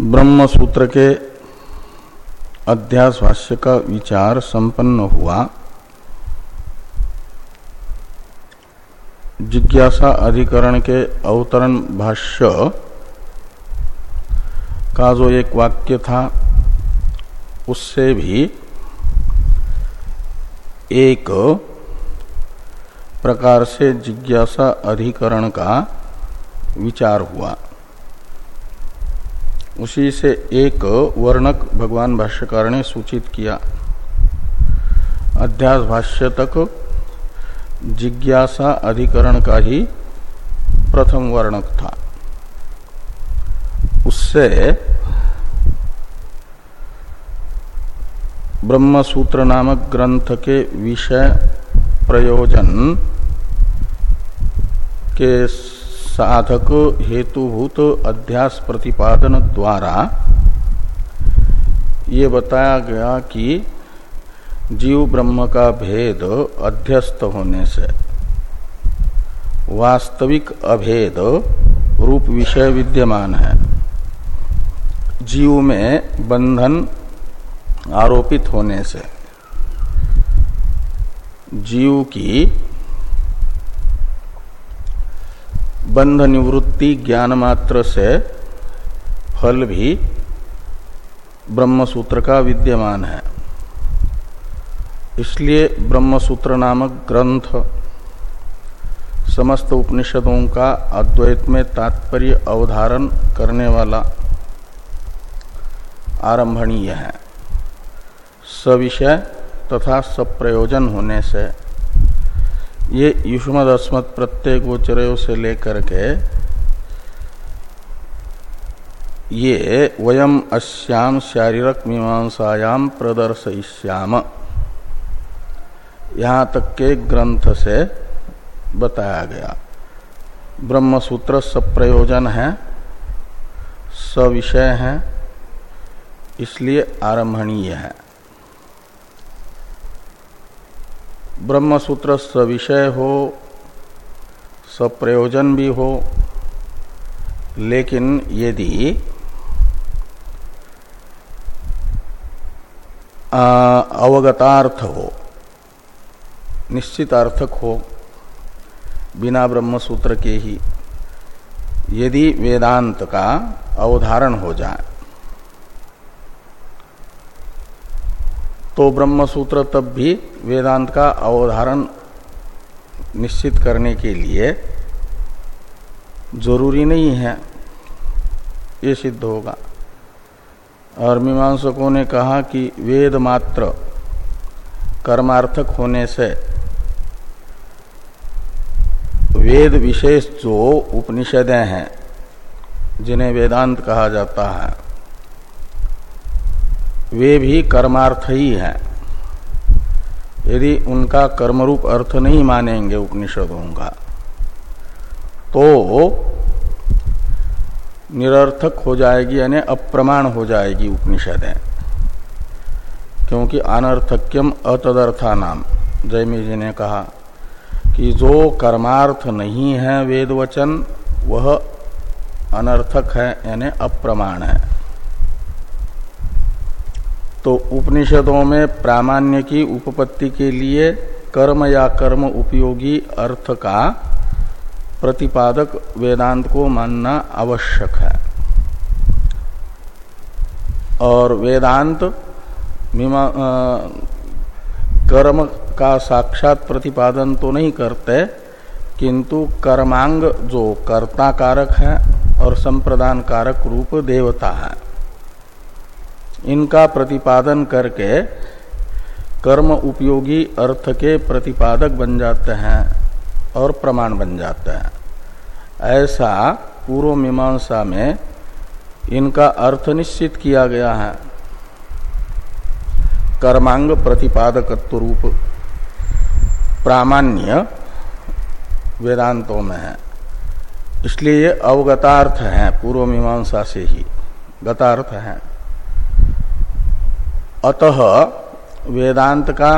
ब्रह्म सूत्र के अध्यास भाष्य का विचार संपन्न हुआ। जिज्ञासा अधिकरण के अवतरण भाष्य का जो एक वाक्य था, उससे भी एक प्रकार से जिज्ञासा अधिकरण का विचार हुआ। उसी से एक वर्णक भगवान भाष्यकार ने सूचित किया। अध्यास भाष्य तक जिज्ञासा अधिकरण का ही प्रथम वर्णक था। उससे ब्रह्म सूत्र नामक ग्रंथ के विषय प्रयोजन के साधक हेतुभूत अध्यास प्रतिपादन द्वारा ये बताया गया कि जीव ब्रह्म का भेद अध्यस्त होने से, वास्तविक अभेद रूप विषय विद्यमान है। जीव में बंधन आरोपित होने से, जीव की बंध निवृत्ति ज्ञान मात्र से फल भी ब्रह्म सूत्र का विद्यमान है। इसलिए ब्रह्म सूत्र नामक ग्रंथ समस्त उपनिषदों का अद्वैत में तात्पर्य अवधारण करने वाला आरंभणीय है। सविषय तथा सप्रयोजन होने से ये युष्मद अस्मत् प्रत्यय गोचर से लेकर के ये वयम अश्याम शारीरक मीमांसायाम प्रदर्शयिष्याम। यहाँ तक के ग्रंथ से बताया गया। ब्रह्म सूत्र सप्रयोजन है, सविषय है, इसलिए आरंभणीय है। ब्रह्म सूत्र सविषय हो सप्रयोजन भी हो, लेकिन यदि अवगतार्थ हो निश्चित अर्थक हो, बिना ब्रह्म सूत्र के ही, यदि वेदांत का अवधारण हो जाए तो ब्रह्म सूत्र तब भी वेदांत का अवधारण निश्चित करने के लिए ज़रूरी नहीं है। ये सिद्ध होगा। और मीमांसकों ने कहा कि वेद मात्र कर्मार्थक होने से वेद विशेष जो उपनिषदें हैं, जिन्हें वेदांत कहा जाता है वे भी कर्मार्थ ही हैं। यदि उनका कर्मरूप अर्थ नहीं मानेंगे उपनिषदों का तो निरर्थक हो जाएगी यानी अप्रमाण हो जाएगी उपनिषदें। क्योंकि अनर्थक्यम अतदर्था नाम जयमी जी ने कहा कि जो कर्मार्थ नहीं है वेद वचन वह अनर्थक है यानी अप्रमाण है। तो उपनिषदों में प्रामाण्य की उपपत्ति के लिए कर्म या कर्म उपयोगी अर्थ का प्रतिपादक वेदांत को मानना आवश्यक है। और वेदांत कर्म का साक्षात प्रतिपादन तो नहीं करते, किंतु कर्मांग जो कर्ता कारक है और संप्रदान कारक रूप देवता है। इनका प्रतिपादन करके कर्म उपयोगी अर्थ के प्रतिपादक बन जाते हैं और प्रमाण बन जाते हैं। ऐसा पूर्व मीमांसा में इनका अर्थ निश्चित किया गया है। कर्मांग प्रतिपादकत्व रूप प्रामाण्य वेदांतों में है। इसलिए ये अवगतार्थ है, पूर्व मीमांसा से ही। गतार्थ है। अतः वेदांत का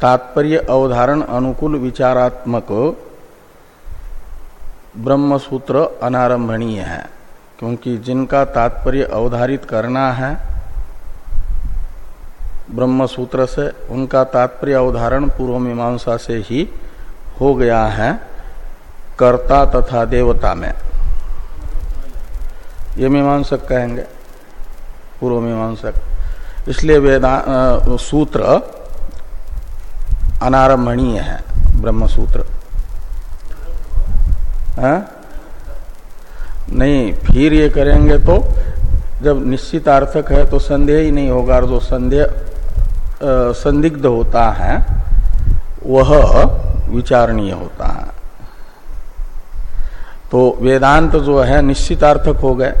तात्पर्य अवधारण अनुकूल विचारात्मक ब्रह्म सूत्र अनारंभणीय है, क्योंकि जिनका तात्पर्य अवधारित करना है ब्रह्म सूत्र से उनका तात्पर्य अवधारण पूर्व मीमांसा से ही हो गया है, कर्ता तथा देवता में। ये मीमांसक कहेंगे, पूर्व मीमांसक। इसलिए वेदा सूत्र अनारंभणीय है ब्रह्म सूत्र है? नहीं, फिर ये करेंगे तो जब निश्चित अर्थक है तो संदेह ही नहीं होगा, और जो संदेह संदिग्ध होता है, वह विचारणीय होता है। तो वेदांत जो है, निश्चितार्थक हो गए।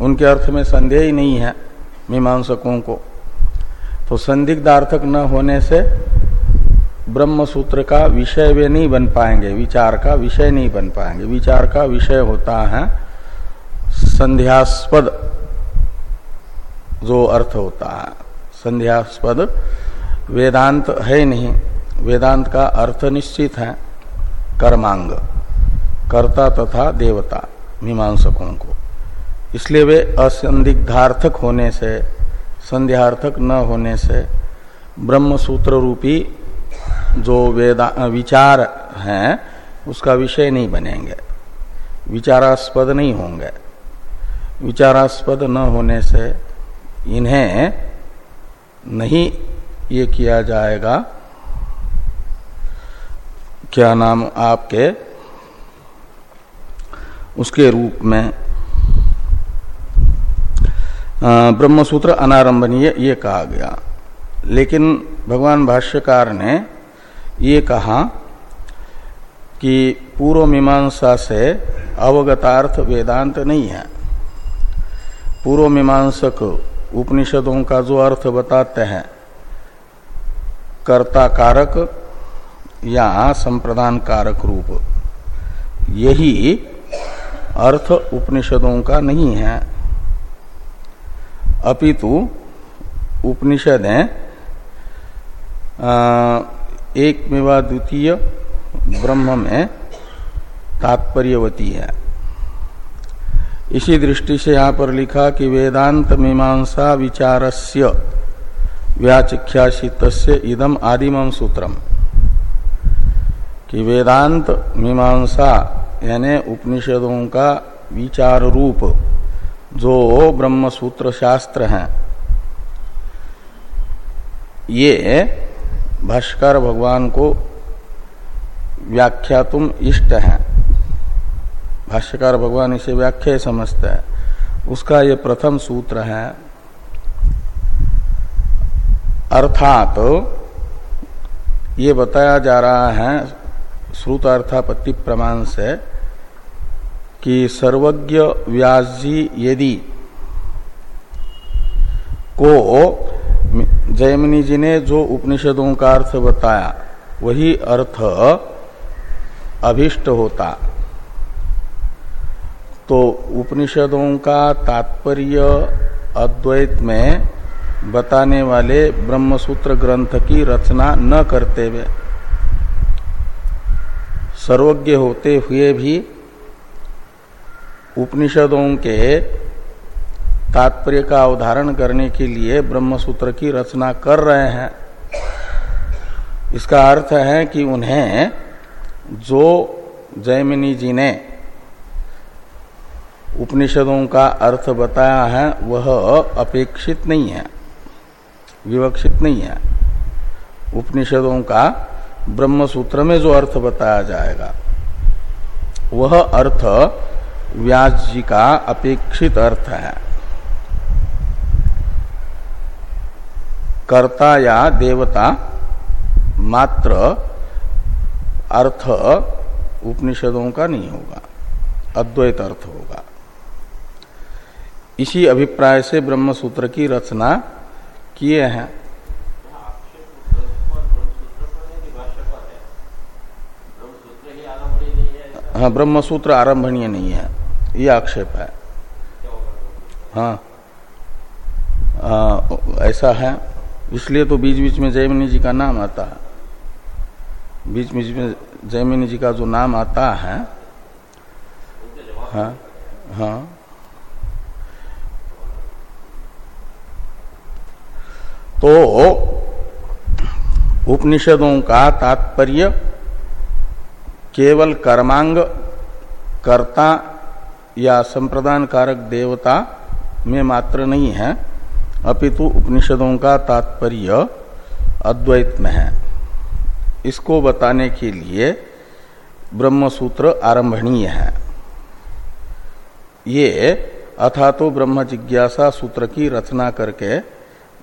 उनके अर्थ में संदेह ही नहीं है, मीमांसकों को। तो संदिग्धार्थक न होने से ब्रह्म सूत्र का विषय वे नहीं बन पाएँगे, विचार का विषय नहीं बन पाएँगे। विचार का विषय होता है, संध्यास्पद जो अर्थ होता है। संध्यास्पद वेदांत है नहीं। वेदांत का अर्थ निश्चित है, कर्मांग, कर्ता तथा देवता, मीमांसकों को। इसलिए वे असंदिग्धार्थक होने से संध्यार्थक न होने से ब्रह्म सूत्र रूपी जो वेदा विचार हैं, उसका विषय नहीं बनेंगे। विचारास्पद नहीं होंगे। विचारास्पद न होने से इन्हें नहीं ये किया जाएगा। क्या नाम आपके? उसके रूप में ब्रह्मसूत्र अनारंभनीय, ये कहा गया। लेकिन भगवान भाष्यकार ने ये कहा कि पूर्व मीमांसा से अवगतार्थ वेदांत नहीं है। पूर्व मीमांसक उपनिषदों का जो अर्थ बताते हैं कर्ता कारक या संप्रदान कारक रूप, यही अर्थ उपनिषदों का नहीं है। अपितु उपनिषदें एक मेवा द्वितीय ब्रह्म में तात्पर्यवती है। इसी दृष्टि से यहाँ पर लिखा कि वेदांत मीमांसा विचारस्य व्याचिख्याशित इदम आदिम सूत्रम। कि वेदांत मीमांसा यानी उपनिषदों का विचार रूप जो ब्रह्म सूत्र शास्त्र हैं, ये भाष्कर भगवान को व्याख्या तुम इष्ट है। भाष्यकार भगवान इसे व्याख्या समझते हैं। उसका ये प्रथम सूत्र है, अर्थात ये बताया जा रहा है, श्रुत अर्थापत्ति प्रमाण से कि सर्वज्ञ व्यास जी यदि को जयमिनी जी ने जो उपनिषदों का अर्थ बताया, वही अर्थ अभिष्ट होता। तो उपनिषदों का तात्पर्य अद्वैत में बताने वाले ब्रह्मसूत्र ग्रंथ की रचना न करते हुए, सर्वज्ञ होते हुए भी उपनिषदों के तात्पर्य का अवधारण करने के लिए ब्रह्मसूत्र की रचना कर रहे हैं। इसका अर्थ है कि उन्हें जो जयमिनी जी ने उपनिषदों का अर्थ बताया है, वह अपेक्षित नहीं है, विवक्षित नहीं है। उपनिषदों का ब्रह्म सूत्र में जो अर्थ बताया जाएगा, वह अर्थ व्यास जी का अपेक्षित अर्थ है। कर्ता या देवता मात्र अर्थ उपनिषदों का नहीं होगा, अद्वैत अर्थ होगा। इसी अभिप्राय से ब्रह्म सूत्र की रचना किए हैं। हाँ ब्रह्म सूत्र आरंभणीय नहीं है। ये आक्षेप है। हाँ। आ, ऐसा है। इसलिए तो बीच बीच में जयमिनी जी का नाम आता है। बीच बीच में जयमिनी जी का जो नाम आता है हाँ हाँ। तो उपनिषदों का तात्पर्य केवल कर्मांग कर्ता या संप्रदान कारक देवता में मात्र नहीं है, अपितु उपनिषदों का तात्पर्य अद्वैत में है। इसको बताने के लिए ब्रह्म सूत्र आरंभणीय है। ये अथा तो ब्रह्म जिज्ञासा सूत्र की रचना करके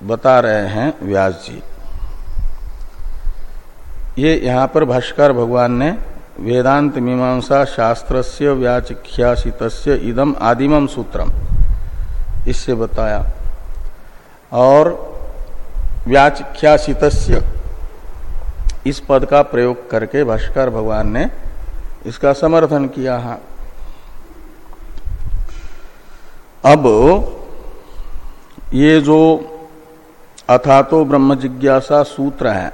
बता रहे हैं व्यास जी। ये यहाँ पर भाष्कर भगवान ने वेदांत मीमांसा शास्त्र से व्याचिख्यासित इदम आदिमम सूत्रम। इससे बताया। और व्याचिख्यासित इस पद का प्रयोग करके भाष्कर भगवान ने इसका समर्थन किया है। अब ये जो अथातो ब्रह्म जिज्ञासा सूत्र है,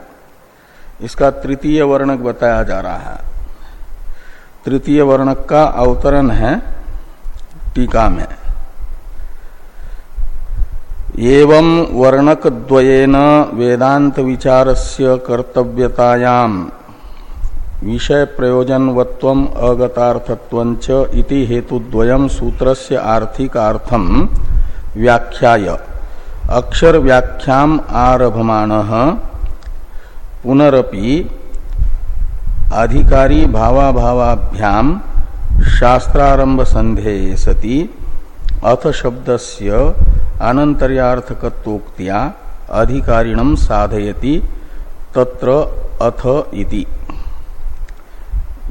इसका तृतीय वर्णक बताया जा रहा है। तृतीय वर्णक का अवतरण है टीका में। एवं वर्णक द्वयेन वेदांत विचारस्य कर्तव्यतायाम विषय प्रयोजनवत्व अगतार्थत्व इति हेतुद्वयम सूत्रस्य आर्थिकार्थम व्याख्याय। अक्षर व्याख्याम आरभमाण। पुनरपि अधिकारी भावाभावाभ्याम शास्त्रारंभ संधे सती। अथ शब्दस्य अनंतर्यार्थकत्वोक्तिया अधिकारिणम साधयति। तत्र अथ इति।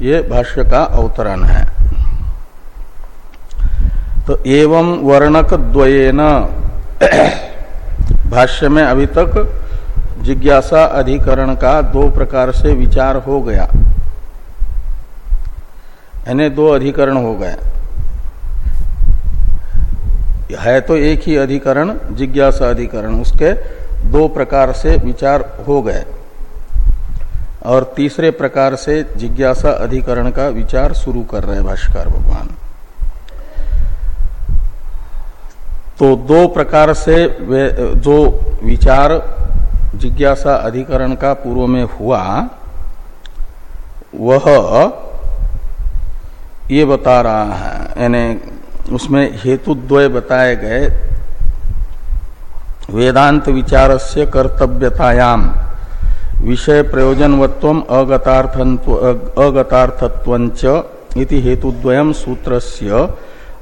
ये भाष्य का अवतरण है। तो एवं वर्णक द्वयेन भाष्य में अभी तक जिज्ञासा अधिकरण का दो प्रकार से विचार हो गया। यानी दो अधिकरण हो गए। है तो एक ही अधिकरण, जिज्ञासा अधिकरण, उसके दो प्रकार से विचार हो गए। और तीसरे प्रकार से जिज्ञासा अधिकरण का विचार शुरू कर रहे भाष्कर भगवान। तो दो प्रकार से जो विचार जिज्ञासा अधिकरण का पूर्व में हुआ, वह ये बता रहा है, यानी उसमें हेतुद्वय बताए गए वेदांत विचार से कर्तव्यतायाम विषय प्रयोजनवत्व अगतार्थत्व इति हेतुद्वयम सूत्रस्य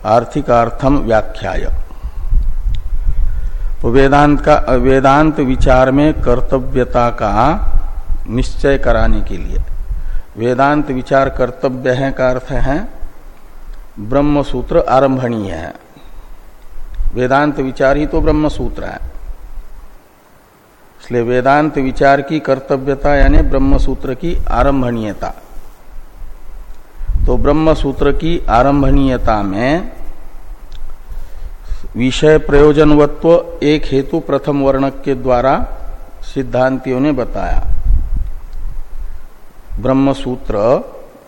आर्थिकार्थम व्याख्याय। तो वेदांत का, वेदांत विचार में कर्तव्यता का निश्चय कराने के लिए। वेदांत विचार कर्तव्य है का अर्थ है ब्रह्म सूत्र आरंभणीय है। वेदांत विचार ही तो ब्रह्म सूत्र है। इसलिए वेदांत विचार की कर्तव्यता यानी ब्रह्म सूत्र की आरंभणीयता। तो ब्रह्म सूत्र की आरंभणीयता में विषय प्रयोजनवत्व एक हेतु प्रथम वर्णक के द्वारा सिद्धांतियों ने बताया। ब्रह्म सूत्र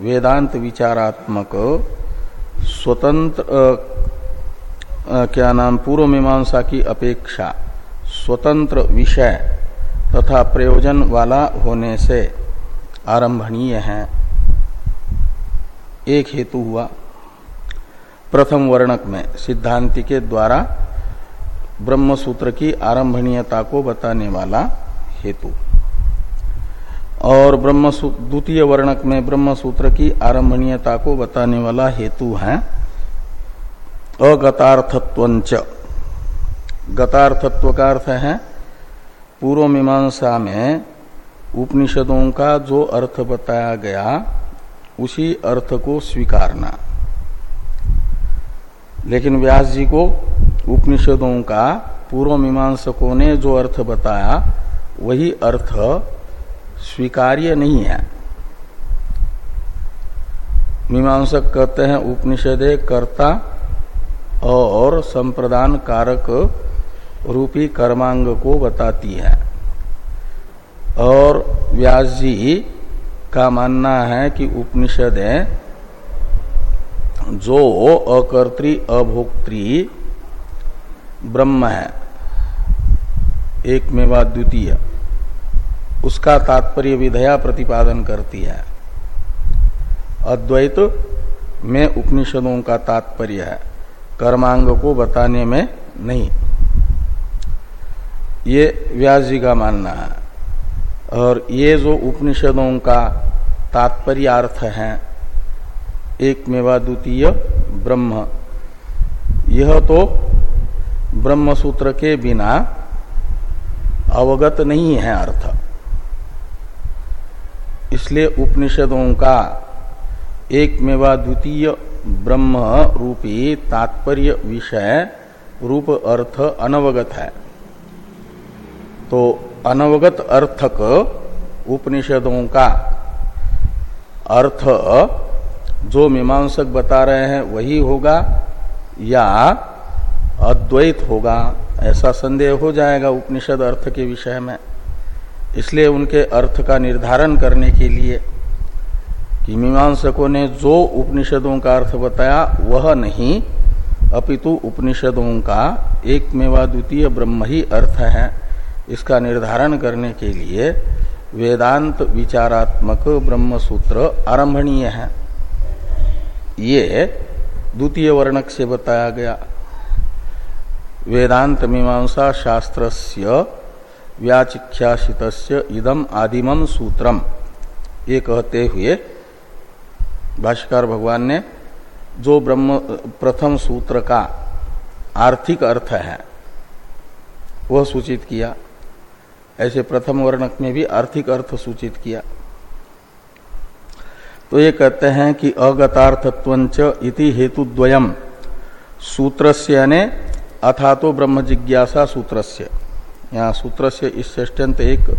वेदांत विचारात्मक, स्वतंत्र क्या नाम, पूर्व मीमांसा की अपेक्षा स्वतंत्र विषय तथा प्रयोजन वाला होने से आरंभणीय है। एक हेतु हुआ। प्रथम वर्णक में सिद्धांति के द्वारा ब्रह्म सूत्र की आरंभणीयता को बताने वाला हेतु। और ब्रह्म द्वितीय वर्णक में ब्रह्म सूत्र की आरंभणीयता को बताने वाला हेतु है अगतार्थत्व गतार्थत्व का अर्थ है, पूर्व मीमांसा में उपनिषदों का जो अर्थ बताया गया, उसी अर्थ को स्वीकारना। लेकिन व्यास जी को उपनिषदों का पूर्व मीमांसकों ने जो अर्थ बताया, वही अर्थ स्वीकार्य नहीं है। मीमांसक कहते हैं, उपनिषदे कर्ता और संप्रदान कारक रूपी कर्मांग को बताती है। और व्यास जी का मानना है कि उपनिषदें जो अकर्त्री अभोक्त्री ब्रह्म है एक मेवा द्वितीय, उसका तात्पर्य विधया प्रतिपादन करती है। अद्वैत में उपनिषदों का तात्पर्य है, कर्मांग को बताने में नहीं। ये व्यास जी का मानना है। और ये जो उपनिषदों का तात्पर्य अर्थ है एक मेवा द्वितीय ब्रह्म। यह तो ब्रह्म सूत्र के बिना अवगत नहीं है अर्थ। इसलिए उपनिषदों का एक मेवा द्वितीय ब्रह्म रूपी तात्पर्य विषय रूप अर्थ अनवगत है। तो अनवगत अर्थक उपनिषदों का अर्थ जो मीमांसक बता रहे हैं, वही होगा या अद्वैत होगा। ऐसा संदेह हो जाएगा उपनिषद अर्थ के विषय में। इसलिए उनके अर्थ का निर्धारण करने के लिए कि मीमांसकों ने जो उपनिषदों का अर्थ बताया, वह नहीं, अपितु उपनिषदों का एक मेवा द्वितीय ब्रह्म ही अर्थ है। इसका निर्धारण करने के लिए वेदांत विचारात्मक ब्रह्म सूत्र आरंभणीय है। ये द्वितीय वर्णक से बताया गया। वेदांत मीमांसा शास्त्रस्य व्याचिख्याशित इदम आदिमम सूत्रम। ये कहते हुए भाष्कर भगवान ने जो ब्रह्म, प्रथम सूत्र का आर्थिक अर्थ है, वह सूचित किया। ऐसे प्रथम वर्णक में भी आर्थिक अर्थ सूचित किया। तो ये कहते हैं कि अगतार्थत्व इति हेतुद्वयम। सूत्रस्य ने अथा तो ब्रह्म जिज्ञासा सूत्रस्य। यहाँ सूत्र से इस षष्ट्यंत एक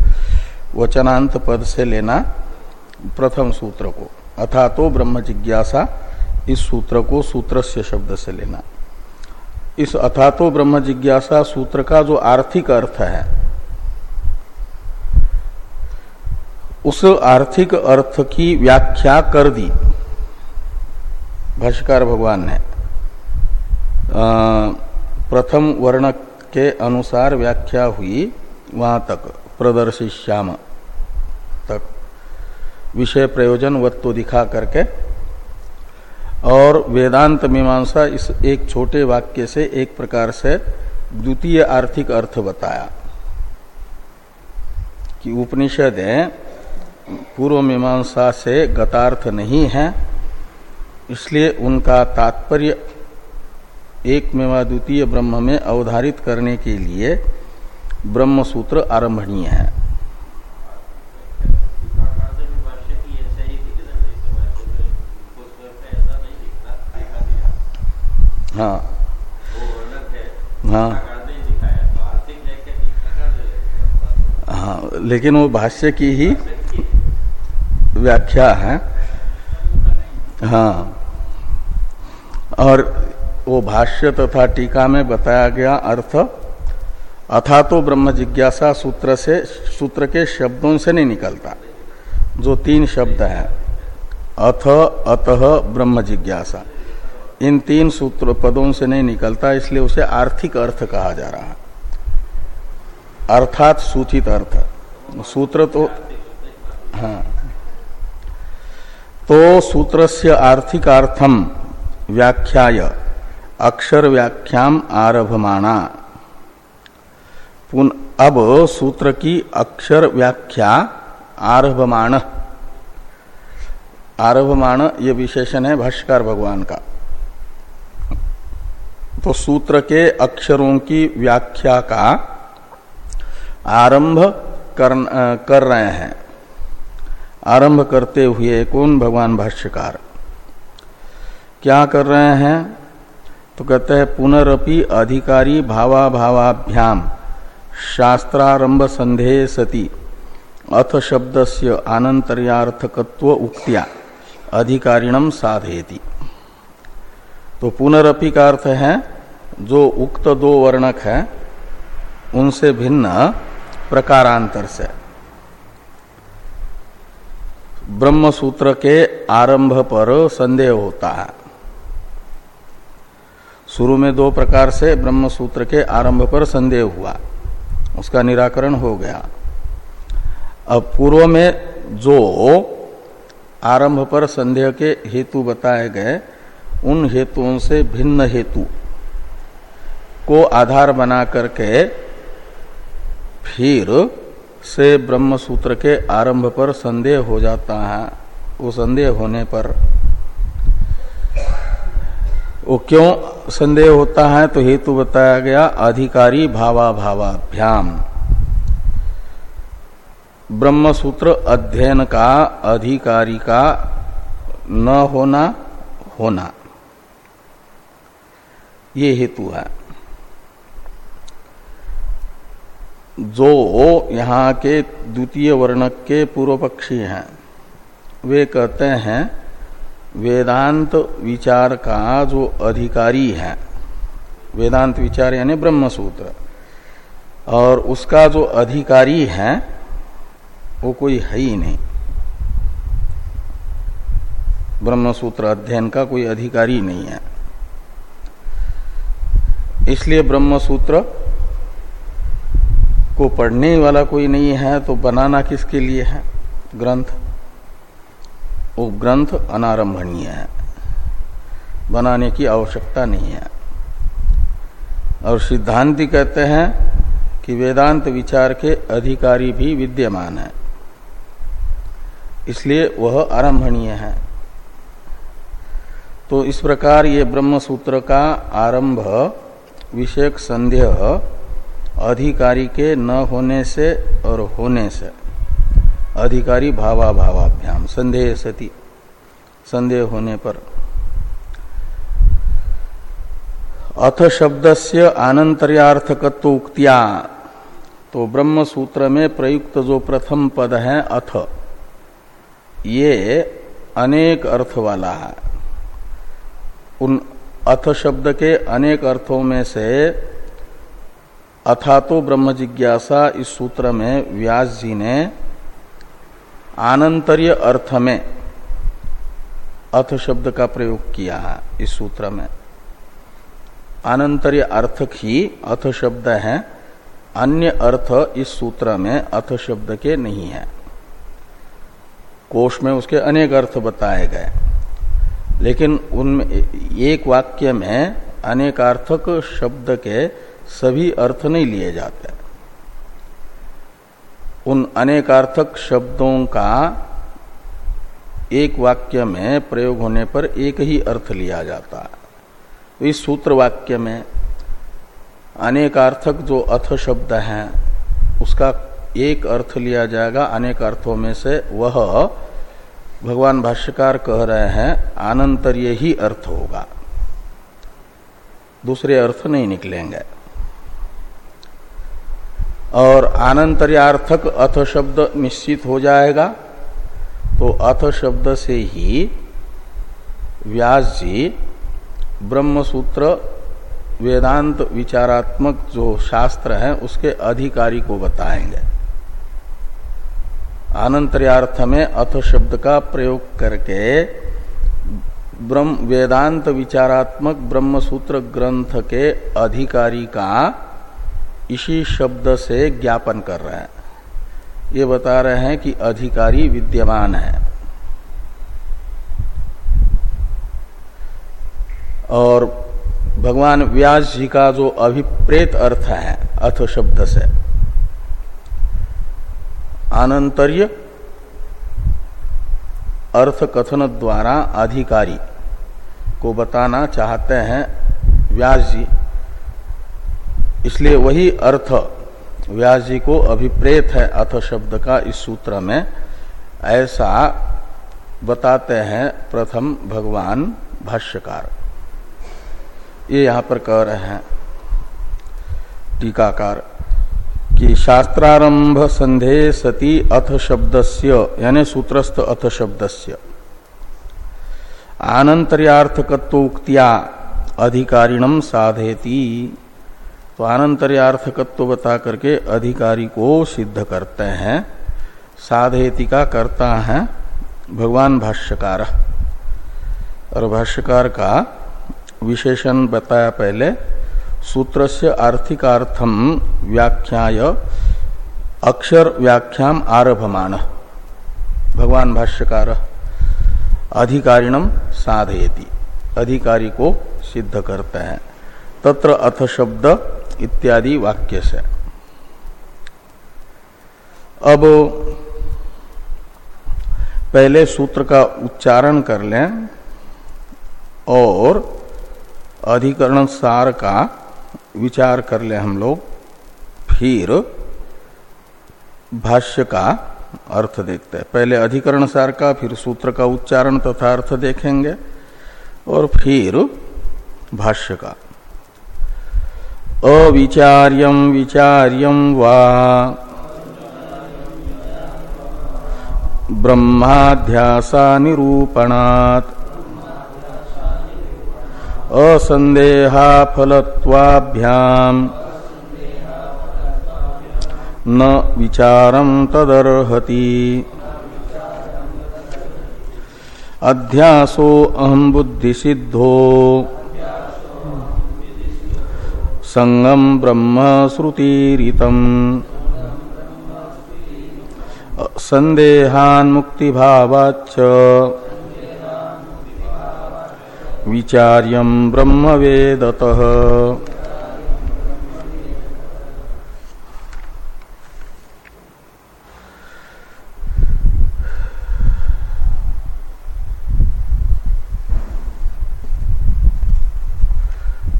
वचनांत पद से लेना प्रथम सूत्र को। अथा तो ब्रह्म जिज्ञासा इस सूत्र को सूत्र से शब्द से लेना। इस अथा तो ब्रह्म जिज्ञासा सूत्र का जो आर्थिक अर्थ है उस आर्थिक अर्थ की व्याख्या कर दी। भाष्यकार भगवान ने प्रथम वर्ण के अनुसार व्याख्या हुई, वहाँ तक प्रदर्शिश्याम तक। विषय प्रयोजन वत्व दिखा करके। और वेदांत मीमांसा इस एक छोटे वाक्य से एक प्रकार से द्वितीय आर्थिक अर्थ बताया। कि उपनिषदें पूर्व मीमांसा से गतार्थ नहीं है, इसलिए उनका तात्पर्य एक मेवा द्वितीय ब्रह्म में अवधारित करने के लिए ब्रह्म सूत्र आरंभणीय है। हाँ। हाँ। हाँ लेकिन वो भाष्य की ही व्याख्या है। हाँ। और वो भाष्य तथा टीका में बताया गया अर्थ, अथा तो ब्रह्म जिज्ञासा सूत्र से, सूत्र के शब्दों से नहीं निकलता, जो तीन शब्द हैं। अथ, अतः, ब्रह्म जिज्ञासा। इन तीन सूत्र पदों से नहीं निकलता, इसलिए उसे आर्थिक अर्थ कहा जा रहा है। अर्थात सूचित अर्थ। सूत्र तो हाँ। तो सूत्र से आर्थिकार्थम व्याख्याय अक्षर व्याख्याम आरभमाणा अब सूत्र की अक्षर व्याख्या आरभमाण। आरभमाण ये विशेषण है भाष्कर भगवान का। तो सूत्र के अक्षरों की व्याख्या का आरंभ कर, कर रहे हैं। आरंभ करते हुए कौन भगवान भाष्यकार? क्या कर रहे हैं? तो कहते हैं पुनरअपि अधिकारी भावा भावाभ्याम शास्त्रारंभ संदेह सती, अथ शब्द से आनंतर्याथकत्व उक्तिया अधिकारिणम साधेति तो पुनरअपि का अर्थ है, जो उक्त दो वर्णक है, उनसे भिन्न प्रकारांतर से। ब्रह्म सूत्र के आरंभ पर संदेह होता है। शुरू में दो प्रकार से ब्रह्म सूत्र के आरंभ पर संदेह हुआ। उसका निराकरण हो गया। अब पूर्व में जो आरंभ पर संदेह के हेतु बताए गए, उन हेतुओं से भिन्न हेतु को आधार बना करके फिर से ब्रह्म सूत्र के आरंभ पर संदेह हो जाता है। वो संदेह होने पर। वो क्यों संदेह होता है? तो हेतु बताया गया अधिकारी भावा भावाभ्याम ब्रह्म सूत्र अध्ययन का, अधिकारी का न होना होना। ये हेतु है। जो यहाँ के द्वितीय वर्णक के पूर्व पक्षी हैं। वे कहते हैं, वेदांत विचार का जो अधिकारी है। वेदांत विचार यानी ब्रह्म सूत्र और उसका जो अधिकारी है, वो कोई है ही नहीं। ब्रह्म सूत्र अध्ययन का कोई अधिकारी नहीं है। इसलिए ब्रह्म सूत्र को पढ़ने वाला कोई नहीं है तो बनाना किसके लिए है? ग्रंथ। वो ग्रंथ अनारंभणीय है। बनाने की आवश्यकता नहीं है। और सिद्धांति कहते हैं कि वेदांत विचार के अधिकारी भी विद्यमान है। इसलिए वह आरंभणीय है। तो इस प्रकार ये ब्रह्म सूत्र का आरंभ, विषयक संदेह अधिकारी के न होने से और होने से। अधिकारी भावा भावाभ्याम संदेह सती। संदेह होने पर। अथ शब्द से आनंतर्यार्थकत्व उक्तिया तो ब्रह्म सूत्र में प्रयुक्त जो प्रथम पद है, अथ। ये अनेक अर्थ वाला है। उन अथ शब्द के अनेक अर्थों में से अथा तो ब्रह्म जिज्ञासा इस सूत्र में व्यास जी ने आनंतर्य अर्थ में अथ शब्द का प्रयोग किया है इस सूत्र में। आनंतर्य अर्थक ही अथ शब्द है, अन्य अर्थ इस सूत्र में अथ शब्द के नहीं है। कोष में उसके अनेक अर्थ बताए गए। लेकिन उनमें एक वाक्य में अनेकार्थक शब्द के सभी अर्थ नहीं लिए जाते। उन अनेकार्थक शब्दों का एक वाक्य में प्रयोग होने पर एक ही अर्थ लिया जाता है। तो इस सूत्र वाक्य में अनेकार्थक जो अथ शब्द है, उसका एक अर्थ लिया जाएगा। अनेक अर्थों में से वह भगवान भाष्यकार कह रहे हैं आनंतर्य ही अर्थ होगा। दूसरे अर्थ नहीं निकलेंगे। और आनंतर्यार्थक अथ शब्द निश्चित हो जाएगा। तो अथ शब्द से ही व्यास जी ब्रह्म सूत्र वेदांत विचारात्मक जो शास्त्र है, उसके अधिकारी को बताएँगे। आनंतर्यार्थ में अथ शब्द का प्रयोग करके ब्रह्म वेदांत विचारात्मक ब्रह्म सूत्र ग्रंथ के अधिकारी का इसी शब्द से ज्ञापन कर रहे हैं। ये बता रहे हैं कि अधिकारी विद्यमान है। और भगवान व्यास जी का जो अभिप्रेत अर्थ है, अथ शब्द से, आनंतर्य अर्थ कथन द्वारा अधिकारी को बताना चाहते हैं व्यास जी। इसलिए वही अर्थ व्यास जी को अभिप्रेत है अथ शब्द का इस सूत्र में। ऐसा बताते हैं प्रथम भगवान भाष्यकार। ये यहाँ पर कह रहे हैं टीकाकार कि शास्त्रारंभ संधे सती अथ शब्दस्य, यानी सूत्रस्थ अथ शब्दस्य। आनंतर्यार्थकत्वोक्तिया अधिकारिणम साधेती तो आनंतर्यार्थकत्व बता करके अधिकारी को सिद्ध करते हैं, साधेति का करता है भगवान भाष्यकार। और भाष्यकार का विशेषण बताया पहले सूत्र से आर्थिकार्थम व्याख्याय, अक्षर व्याख्याम आरभमान। भगवान भाष्यकार अधिकारिणम साधयति अधिकारी को सिद्ध करते हैं। तत्र अथ शब्द इत्यादि वाक्य से। अब पहले सूत्र का उच्चारण कर लें और अधिकरण सार का विचार कर ले हम लोग। फिर भाष्य का अर्थ देखते हैं। पहले अधिकरण सार का, फिर सूत्र का उच्चारण तथा अर्थ देखेंगे और फिर भाष्य का। अविचार्यम विचार्यम वा। ब्रह्माध्यासा निरूपणात् असंदेहा फलत्वाभ्याम न विचारम तदर्हति। अध्यासो अहम बुद्धि सिद्धो संगम ब्रह्म श्रुतिरितम। संदेहान मुक्ति भावाच विचार्यम ब्रह्म वेदत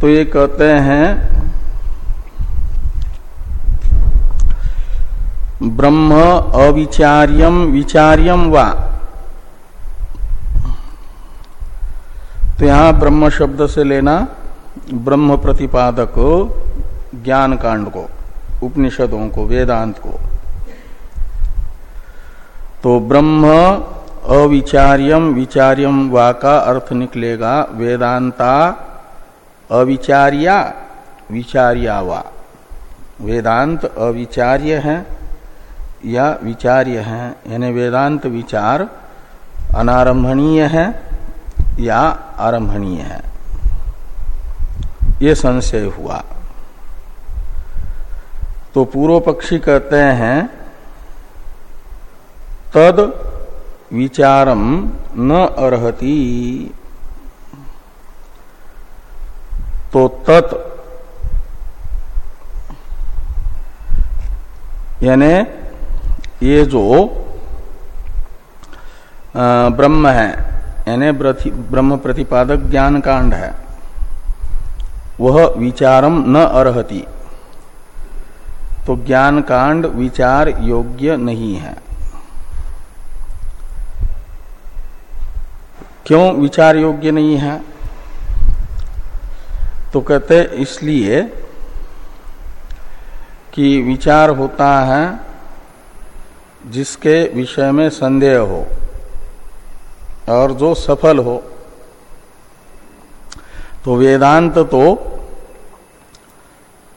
तो ये कहते हैं ब्रह्म अविचार्यम विचार्यम वा? तो यहाँ ब्रह्म शब्द से लेना ब्रह्म प्रतिपादक ज्ञान कांड को, उपनिषदों को, वेदांत को। तो ब्रह्म अविचार्यम विचार्यम वा का अर्थ निकलेगा वेदांता अविचार्या, विचार्या वा। वेदांत अविचार्य है। या विचार्य है, यानी वेदांत विचार अनारंभणीय है या आरंभणीय है। ये संशय हुआ। तो पूर्व पक्षी कहते हैं, तद विचारम न अर्हति। तो तत्, यानी ये जो ब्रह्म है, यानी ब्रह्म प्रतिपादक ज्ञान कांड है, वह विचारम न अर्हति। तो ज्ञान कांड विचार योग्य नहीं है। क्यों विचार योग्य नहीं है? तो कहते इसलिए कि विचार होता है जिसके विषय में संदेह हो और जो सफल हो। तो वेदांत तो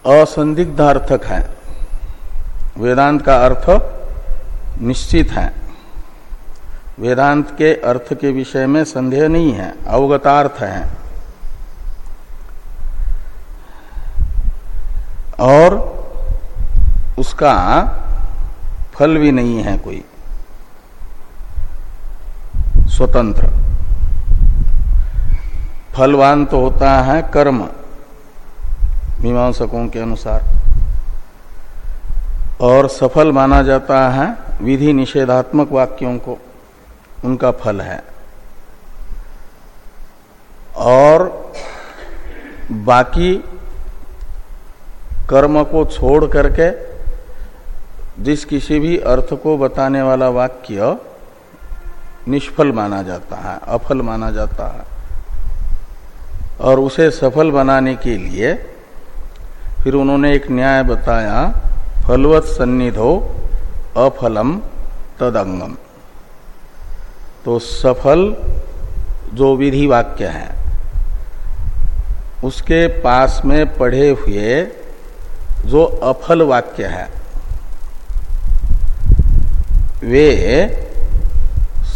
असंदिग्धार्थक है। वेदांत का अर्थ निश्चित है। वेदांत के अर्थ के विषय में संदेह नहीं है, अवगतार्थ है। और उसका फल भी नहीं है कोई। स्वतंत्र। फलवान तो होता है कर्म, मीमांसकों के अनुसार। और सफल माना जाता है विधि निषेधात्मक वाक्यों को, उनका फल है। और बाकी कर्म को छोड़ करके जिस किसी भी अर्थ को बताने वाला वाक्य निष्फल माना जाता है, अफल माना जाता है। और उसे सफल बनाने के लिए फिर उन्होंने एक न्याय बताया, फलवत सन्निधो अफलम तदंगम। तो सफल जो विधि वाक्य है, उसके पास में पढ़े हुए जो अफल वाक्य है वे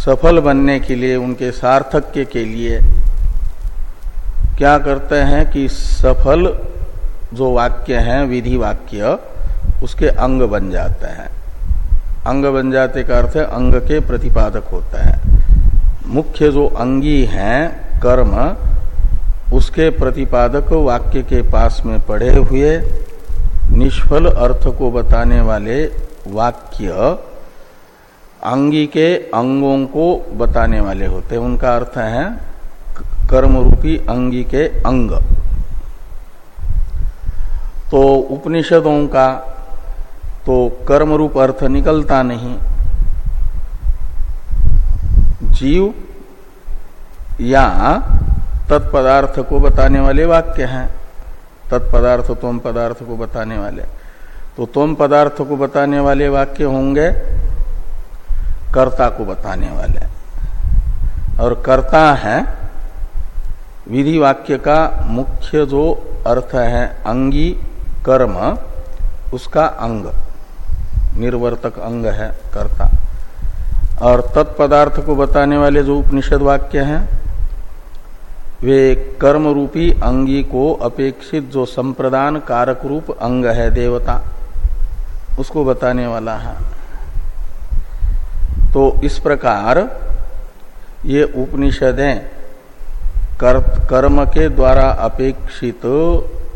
सफल बनने के लिए, उनके सार्थक्य के लिए क्या करते हैं कि सफल जो वाक्य हैं, विधि वाक्य, उसके अंग बन जाते हैं। अंग बन जाते का अर्थ अंग के प्रतिपादक होता है। मुख्य जो अंगी हैं, कर्म, उसके प्रतिपादक वाक्य के पास में पढ़े हुए निष्फल अर्थ को बताने वाले वाक्य अंगी के अंगों को बताने वाले होते हैं। उनका अर्थ है कर्म रूपी अंगी। के अंग तो उपनिषदों का तो कर्म रूप अर्थ निकलता नहीं। जीव या तत्पदार्थ को बताने वाले वाक्य हैं। तत्पदार्थ तोम पदार्थ को बताने वाले। तो तोम पदार्थ को बताने वाले वाक्य होंगे कर्ता को बताने वाले और कर्ता है, विधि वाक्य का मुख्य जो अर्थ है अंगी, कर्म, उसका अंग, निर्वर्तक अंग है कर्ता। और तत्पदार्थ को बताने वाले जो उपनिषद वाक्य हैं, वे कर्म रूपी अंगी को अपेक्षित जो संप्रदान कारक रूप अंग है देवता, उसको बताने वाला है। तो इस प्रकार ये उपनिषदें कर, कर्म के द्वारा अपेक्षित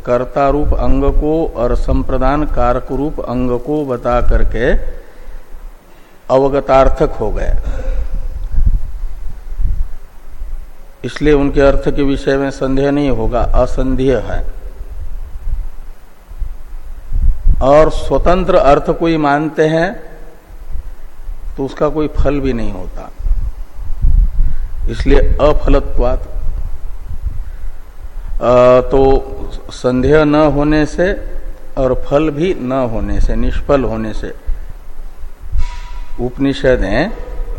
कर्ता रूप अंग को और संप्रदान कारक रूप अंग को बता करके अवगतार्थक हो गए। इसलिए उनके अर्थ के विषय में संदेह नहीं होगा असंदेह है। और स्वतंत्र अर्थ कोई मानते हैं तो उसका कोई फल भी नहीं होता। इसलिए अफलत्वात। तो संदेह न होने से और फल भी न होने से, निष्फल होने से उपनिषदें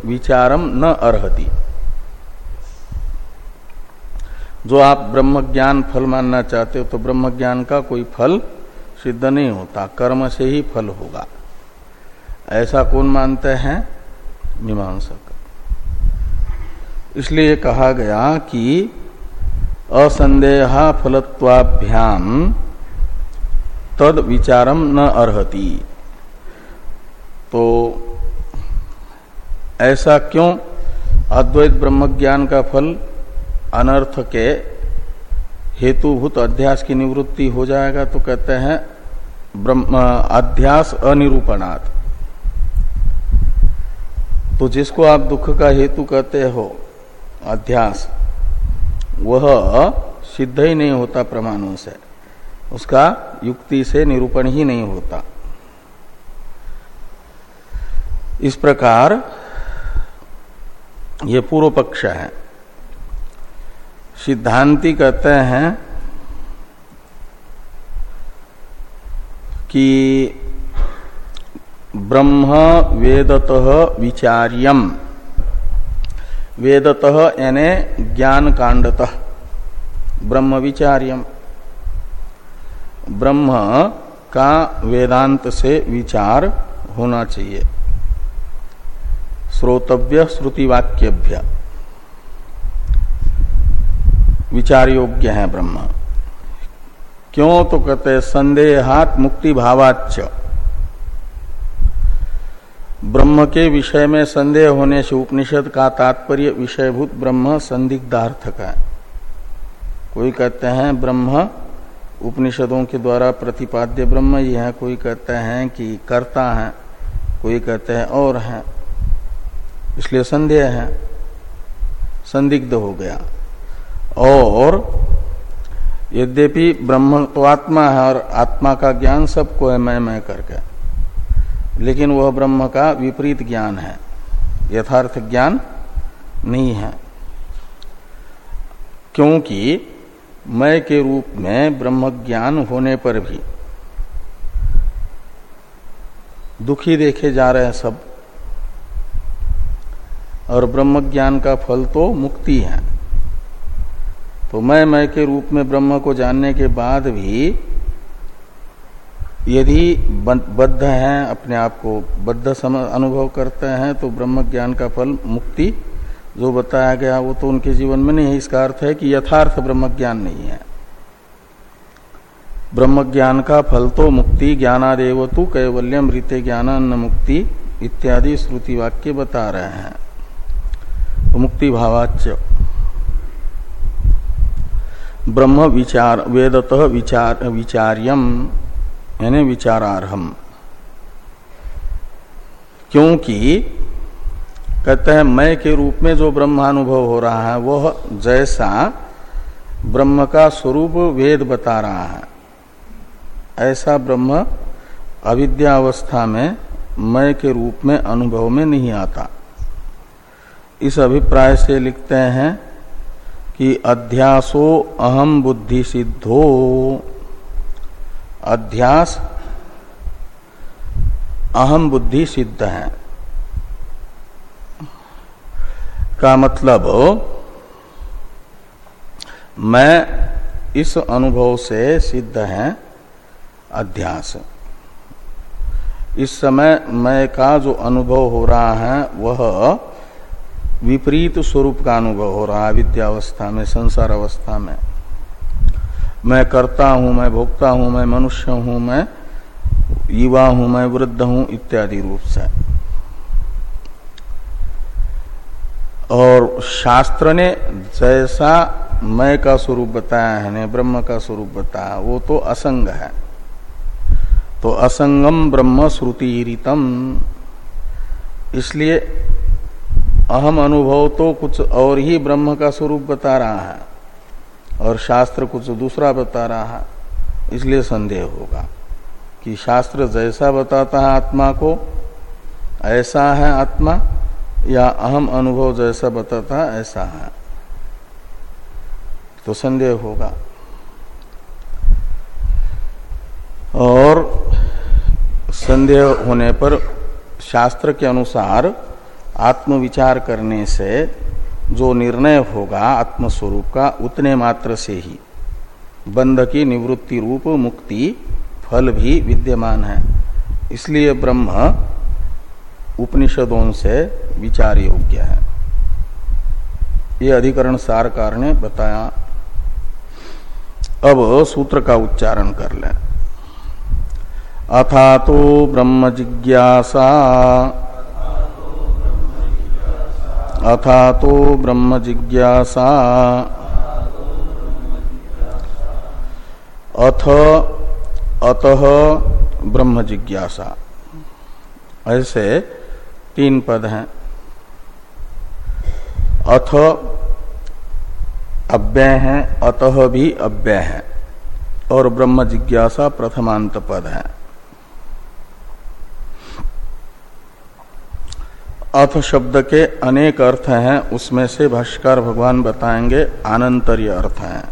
विचारम न अर्हति। जो आप ब्रह्म ज्ञान फल मानना चाहते हो तो ब्रह्म ज्ञान का कोई फल सिद्ध नहीं होता, कर्म से ही फल होगा। ऐसा कौन मानते हैं? मीमांसक इसलिए कहा गया कि असंदेहा फलत्वाभ्याम तद विचारम न अर्हति। तो ऐसा क्यों? अद्वैत ब्रह्म ज्ञान का फल अनर्थ के हेतुभूत अध्यास की निवृत्ति हो जाएगा तो कहते हैं ब्रह्म अध्यास अनिरूपणात्। तो जिसको आप दुख का हेतु कहते हो, अध्यास, वह सिद्ध ही नहीं होता प्रमाणों से। उसका युक्ति से निरूपण ही नहीं होता। इस प्रकार ये पूर्व पक्ष है। सिद्धांति कहते हैं कि ब्रह्म वेदत विचार्यम। वेदत यानी ज्ञान कांडत ब्रह्म विचार्यम। ब्रह्म का वेदांत से विचार होना चाहिए। श्रोतव्य श्रुति वाक्यभ्य विचार योग्य है ब्रह्म। क्यों तो कहते संदेहात मुक्ति भावाच्य ब्रह्म के विषय में संदेह होने से उपनिषद का तात्पर्य विषयभूत ब्रह्म संदिग्धार्थक है। कोई कहते हैं ब्रह्म, उपनिषदों के द्वारा प्रतिपाद्य ब्रह्म ही है कोई कहते हैं कि कर्ता है, कोई कहते हैं और है। इसलिए संदेह है, संदिग्ध हो गया। और यद्यपि ब्रह्म तो आत्मा है और आत्मा का ज्ञान सबको है मैं मैं करके। लेकिन वह ब्रह्म का विपरीत ज्ञान है। यथार्थ ज्ञान नहीं है। क्योंकि मय के रूप में ब्रह्म ज्ञान होने पर भी दुखी देखे जा रहे हैं सब। और ब्रह्म ज्ञान का फल तो मुक्ति है। तो मैं मैं के रूप में ब्रह्म को जानने के बाद भी यदि बद्ध हैं, अपने आप को बद्ध सम, अनुभव करते हैं तो ब्रह्म ज्ञान का फल मुक्ति जो बताया गया, वो तो उनके जीवन में नहीं है। इसका अर्थ है कि यथार्थ ब्रह्म ज्ञान नहीं है। ब्रह्म ज्ञान का फल तो मुक्ति, ज्ञानादेव तु कैवल्यम रीते ज्ञानान्न मुक्ति इत्यादि श्रुति वाक्य बता रहे हैं। तो मुक्ति भावाच्य ब्रह्म विचार, वेदतः विचार, विचार्यम यानी विचारारहम। क्योंकि कहते हैं मैं के रूप में जो ब्रह्मानुभव हो रहा है, वह जैसा ब्रह्म का स्वरूप वेद बता रहा है, ऐसा ब्रह्म अविद्यावस्था में मैं के रूप में, अनुभव में नहीं आता। इस अभिप्राय से लिखते हैं कि अध्यासो अहम बुद्धि सिद्धो। अध्यास, अहम बुद्धि सिद्ध है। का मतलब मैं इस अनुभव से सिद्ध है, अध्यास। इस समय मैं का जो अनुभव हो रहा है, वह विपरीत स्वरूप का अनुभव हो रहा है विद्यावस्था में, संसार अवस्था में। मैं करता हूँ, मैं भोगता हूँ, मैं मनुष्य हूँ, मैं युवा हूँ, मैं वृद्ध हूँ, इत्यादि रूप से। और शास्त्र ने जैसा मैं का स्वरूप बताया है ब्रह्म का स्वरूप बताया, वो तो असंग है। तो असंगम ब्रह्म श्रुतिरितम। इसलिए अहम अनुभव तो कुछ और ही ब्रह्म का स्वरूप बता रहा है। और शास्त्र कुछ दूसरा बता रहा है, इसलिए संदेह होगा कि शास्त्र जैसा बताता है आत्मा को, ऐसा है आत्मा, या अहम अनुभव जैसा बताता है, ऐसा है। तो संदेह होगा। और संदेह होने पर शास्त्र के अनुसार आत्मविचार करने से जो निर्णय होगा आत्मस्वरूप का, उतने मात्र से ही। बंध की निवृत्ति रूप, मुक्ति, फल भी विद्यमान है। इसलिए ब्रह्म उपनिषदों से विचार योग्य है। ये अधिकरण सारकार ने बताया। अब सूत्र का उच्चारण कर ले। अथा तो ब्रह्म जिज्ञासा अथा तो ब्रह्म जिज्ञासा। अथ, अतः ब्रह्म जिज्ञासा। ऐसे तीन पद हैं। अथ, अव्यय है, अतः भी अव्यय है। और ब्रह्म जिज्ञासा प्रथमांत पद है। अथ शब्द के अनेक अर्थ हैं, उसमें से भाष्कर भगवान बताएँगे आनंतर्य अर्थ हैं।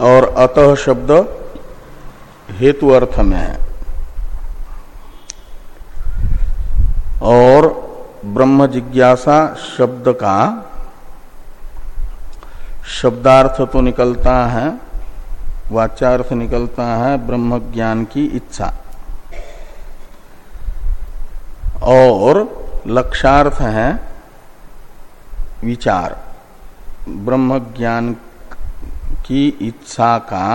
और अतः शब्द हेतु अर्थ में है। और ब्रह्म जिज्ञासा शब्द का शब्दार्थ तो निकलता है वाचार्थ निकलता है ब्रह्म ज्ञान की इच्छा। और लक्षार्थ है विचार। ब्रह्म ज्ञान की इच्छा का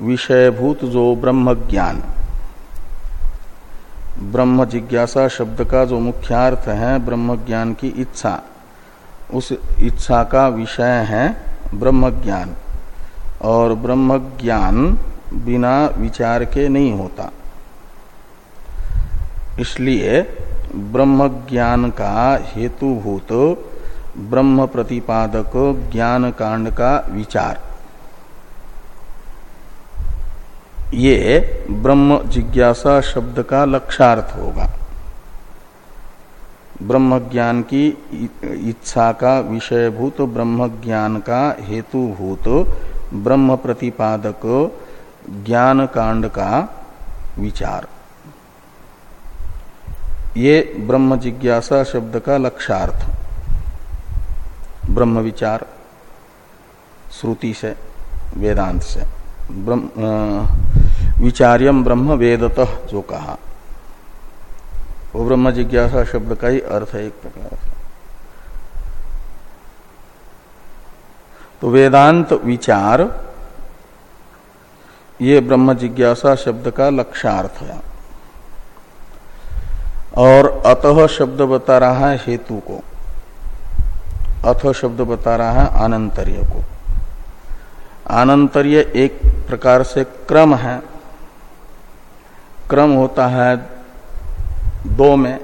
विषयभूत जो ब्रह्म ज्ञान ब्रह्म जिज्ञासा शब्द का जो मुख्यार्थ है ब्रह्म ज्ञान की इच्छा। उस इच्छा का विषय है ब्रह्म ज्ञान और ब्रह्म ज्ञान बिना विचार के नहीं होता। इसलिए ब्रह्म ज्ञान का हेतुभूत ब्रह्म प्रतिपादक ज्ञान कांड का विचार। ये ब्रह्म जिज्ञासा शब्द का लक्षार्थ होगा। ब्रह्म ज्ञान की इच्छा का विषयभूत ब्रह्म ज्ञान का हेतुभूत ब्रह्म प्रतिपादक ज्ञान कांड का विचार। ये ब्रह्म जिज्ञासा शब्द का लक्षार्थ। ब्रह्म विचार, श्रुति से, वेदांत से। ब्रह्म विचार्यम ब्रह्म वेदतः, जो कहा। वो ब्रह्म जिज्ञासा शब्द का ही अर्थ है एक प्रकार से। तो वेदांत विचार, ये ब्रह्म जिज्ञासा शब्द का लक्षार्थ है। और अतः शब्द बता रहा है हेतु को। अथ शब्द बता रहा है अनंतर्य को। अनंतर्य एक प्रकार से क्रम है। क्रम होता है दो में।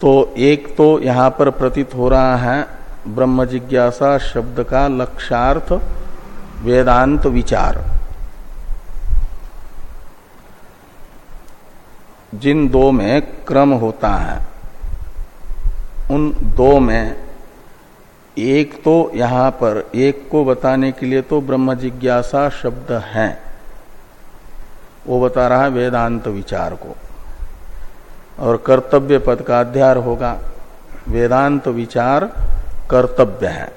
तो एक तो यहाँ पर प्रतीत हो रहा है ब्रह्म जिज्ञासा शब्द का लक्षार्थ वेदांत विचार। जिन दो में क्रम होता है, उन दो में एक तो यहाँ पर, एक को बताने के लिए तो ब्रह्म जिज्ञासा शब्द है। वो बता रहा है वेदांत विचार को। और कर्तव्य पद का अध्यार होगा। वेदांत विचार कर्तव्य है।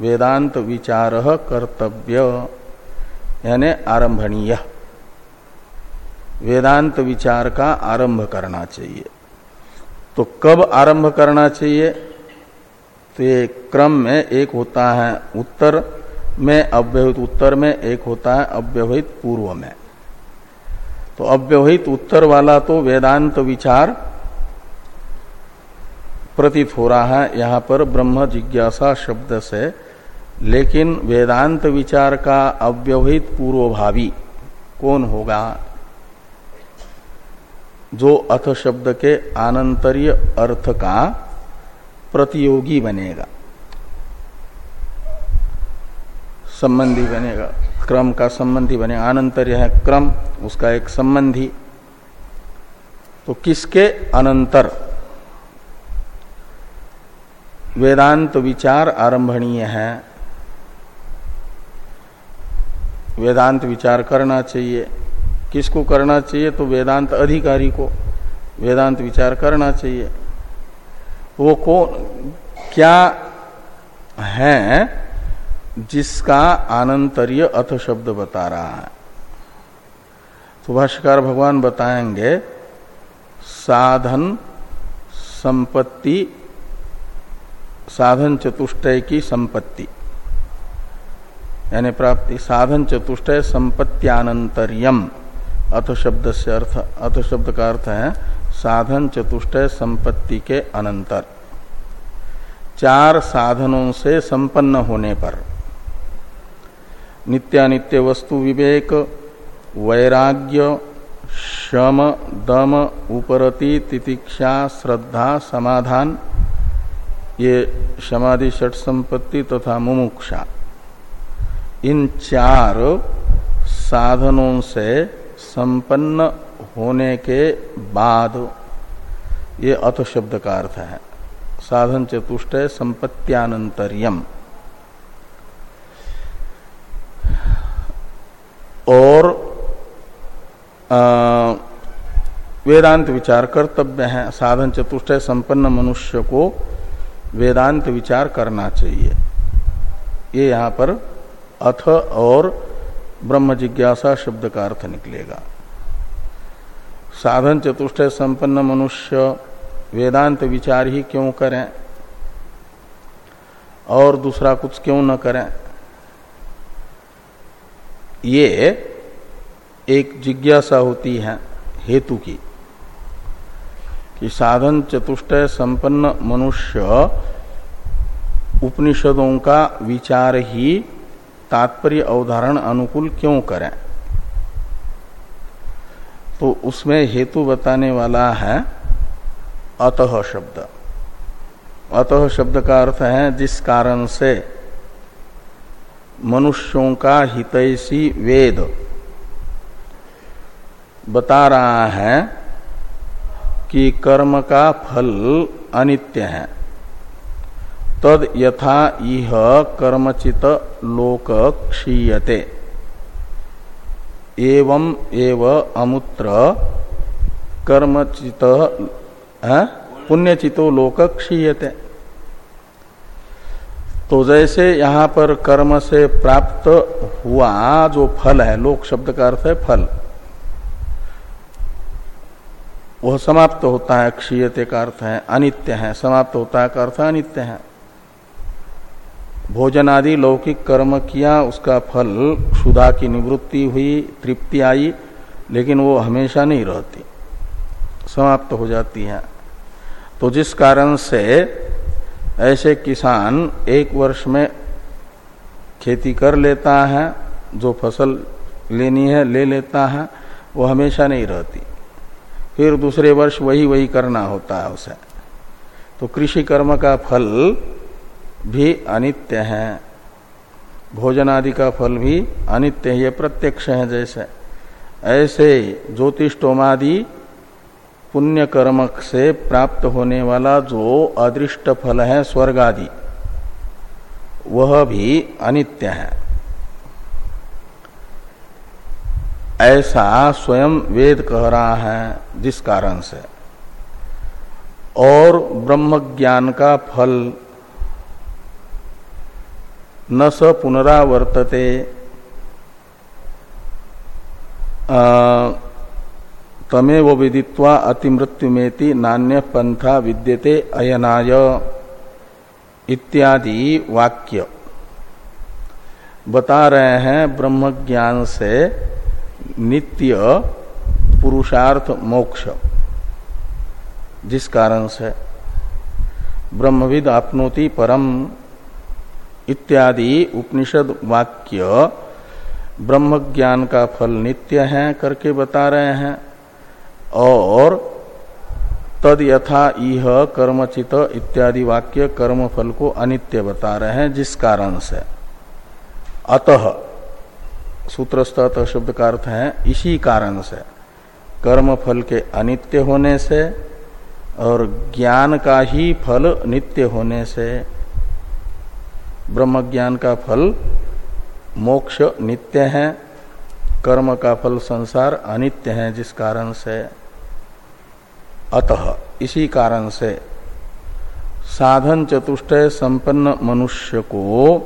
वेदांत विचार कर्तव्य, यानी आरंभणीय। वेदांत विचार का आरंभ करना चाहिए। तो कब आरंभ करना चाहिए? तो ये क्रम में एक होता है उत्तर में, अव्यवहित उत्तर में, एक होता है अव्यवहित पूर्व में। तो अव्यवहित उत्तर वाला तो वेदांत विचार प्रतीत हो रहा है यहाँ पर ब्रह्म जिज्ञासा शब्द से, लेकिन वेदांत विचार का अव्यवहित पूर्वभावी कौन होगा? जो अथ शब्द के आनंतर्य अर्थ का प्रतियोगी बनेगा, संबंधी बनेगा, क्रम का संबंधी बने, आनंतर्य है क्रम, उसका एक संबंधी। तो किसके अनंतर? वेदांत विचार आरंभणीय है। वेदांत विचार करना चाहिए। किसको करना चाहिए? तो वेदांत अधिकारी को। वेदांत विचार करना चाहिए। वो कौन, क्या है जिसका आनंतर्य अथ शब्द बता रहा है? सुभाषकार भगवान बताएँगे, साधन संपत्ति, साधन चतुष्टय की संपत्ति। यानी प्राप्ति, साधन चतुष्टय संपत्त्यानंतर्यम। अथ शब्द से अर्थ अथ शब्द का अर्थ है साधन चतुष्टय संपत्ति के अनंतर। चार साधनों से संपन्न होने पर। नित्यानित्य वस्तु विवेक, वैराग्य शम दम, उपरति, तितिक्षा, श्रद्धा, समाधान, ये समाधि, षट संपत्ति तथा तो मुमुक्षा। इन चार साधनों से संपन्न होने के बाद, ये अथ शब्द का अर्थ है। साधन चतुष्ट संपत्त्यानंतरियम। और वेदांत विचार कर्तव्य है, साधन चतुष्ट संपन्न मनुष्य को वेदांत विचार करना चाहिए। ये यहाँ पर अथ और ब्रह्म जिज्ञासा शब्द का अर्थ निकलेगा। साधन चतुष्ट संपन्न मनुष्य, वेदांत विचार ही क्यों करें? और दूसरा कुछ क्यों न करें? ये एक जिज्ञासा होती है हेतु की, कि साधन चतुष्टय संपन्न मनुष्य, उपनिषदों का विचार ही तात्पर्य अवधारण अनुकूल क्यों करें? तो उसमें हेतु बताने वाला है अतः शब्द। अतः शब्द का अर्थ है जिस कारण से मनुष्यों का हितैषी वेद बता रहा है कि कर्म का फल अनित्य है। तद यथा इह कर्मचित लोक क्षीयते। एवं एव अमुत्र कर्मचित पुण्यचितो लोक क्षीयते। तो जैसे यहाँ पर कर्म से प्राप्त हुआ, जो फल है, लोक शब्द का अर्थ है फल। वह समाप्त होता है, क्षीयते का अर्थ है अनित्य है, समाप्त होता है का अर्थ अनित्य है। भोजन आदि, लौकिक कर्म किया, उसका फल क्षुधा की निवृत्ति हुई, तृप्ति आई, लेकिन वो हमेशा नहीं रहती। समाप्त हो जाती है। तो जिस कारण से ऐसे किसान एक वर्ष में खेती कर लेता है, जो फ़सल लेनी है, ले लेता है, वो हमेशा नहीं रहती। फिर दूसरे वर्ष वही वही करना होता है उसे। तो कृषि कर्म का फल भी अनित्य है। भोजन आदि का फल भी अनित्य है, ये प्रत्यक्ष है जैसे। ऐसे ज्योतिषोमादि पुण्य कर्मक से प्राप्त होने वाला जो अदृष्ट फल है स्वर्ग आदि वह भी अनित्य है। ऐसा स्वयं वेद कह रहा है जिस कारण से। और ब्रह्म ज्ञान का फल न स पुनरावर्तते। तमेव विदित्वा अतिमृत्युमेति नान्य पंथा विद्यते अयनाय। इत्यादि वाक्य। बता रहे हैं ब्रह्म ज्ञान से नित्य पुरुषार्थ मोक्ष। जिस कारण से। ब्रह्मविद आपनोति परम इत्यादि उपनिषद वाक्य ब्रह्म ज्ञान का फल नित्य है करके बता रहे हैं। और तद यथा इह कर्मचित इत्यादि वाक्य कर्म फल को अनित्य बता रहे हैं जिस कारण से। अतः सूत्रस्थ शब्द का अर्थ है इसी कारण से। कर्म फल के अनित्य होने से और ज्ञान का ही फल नित्य होने से ब्रह्म ज्ञान का फल, मोक्ष नित्य है, कर्म का फल संसार अनित्य है, जिस कारण से अतः, इसी कारण से साधन चतुष्टय संपन्न मनुष्य को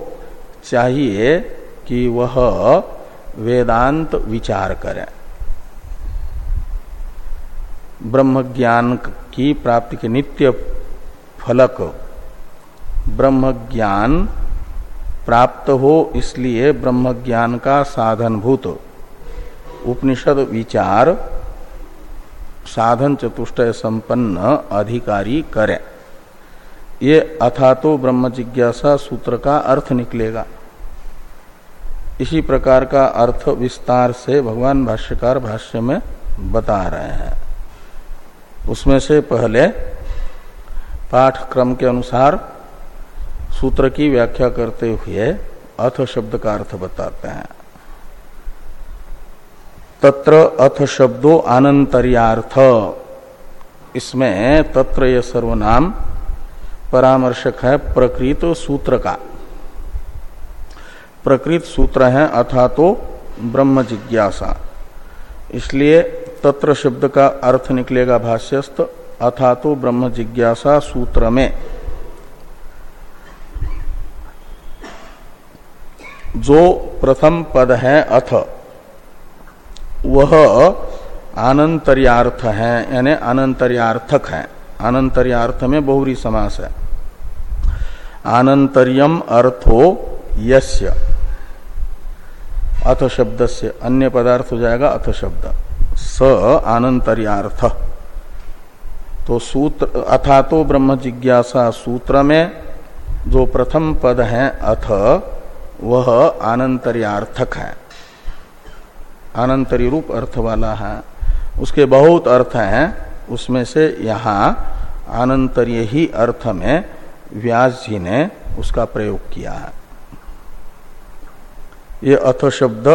चाहिए कि वह वेदांत विचार करें। ब्रह्म ज्ञान की प्राप्ति के नित्य फलक ब्रह्म ज्ञान प्राप्त हो इसलिए ब्रह्म ज्ञान का साधनभूत। उपनिषद विचार, साधन चतुष्टय संपन्न अधिकारी करे। ये अथा तो ब्रह्म जिज्ञासा सूत्र का अर्थ निकलेगा। इसी प्रकार का अर्थ विस्तार से भगवान भाष्यकार भाष्य में बता रहे हैं। उसमें से पहले पाठक्रम के अनुसार सूत्र की व्याख्या करते हुए अथ शब्द का अर्थ बताते हैं। तत्र अथ शब्दो आनंतर्यार्थ इसमें तत्र यह सर्वनाम परामर्शक है प्रकृत सूत्र का। प्रकृत सूत्र है अथा तो ब्रह्म जिज्ञासा। इसलिए तत्र शब्द का अर्थ निकलेगा भाष्यस्त अथा तो ब्रह्म जिज्ञासा सूत्र में। जो प्रथम पद है अथ, वह आनंतर्यार्थ है, यानी अनंतर्यार्थक है। अनंतर्यार्थ में बहुरी समास है। आनंतर्यम अर्थो यस्य। अथ शब्द से अन्य पदार्थ हो जाएगा अथ शब्द। स आनंतर्यार्थ तो सूत्र अथा तो ब्रह्म जिज्ञासा सूत्र में जो प्रथम पद है अथ वह आनंतर्यार्थक है। आनंतरी रूप अर्थ वाला है। उसके बहुत अर्थ हैं। उसमें से यहाँ आनंतरीय ही अर्थ में व्यास जी ने उसका प्रयोग किया है। ये अथ शब्द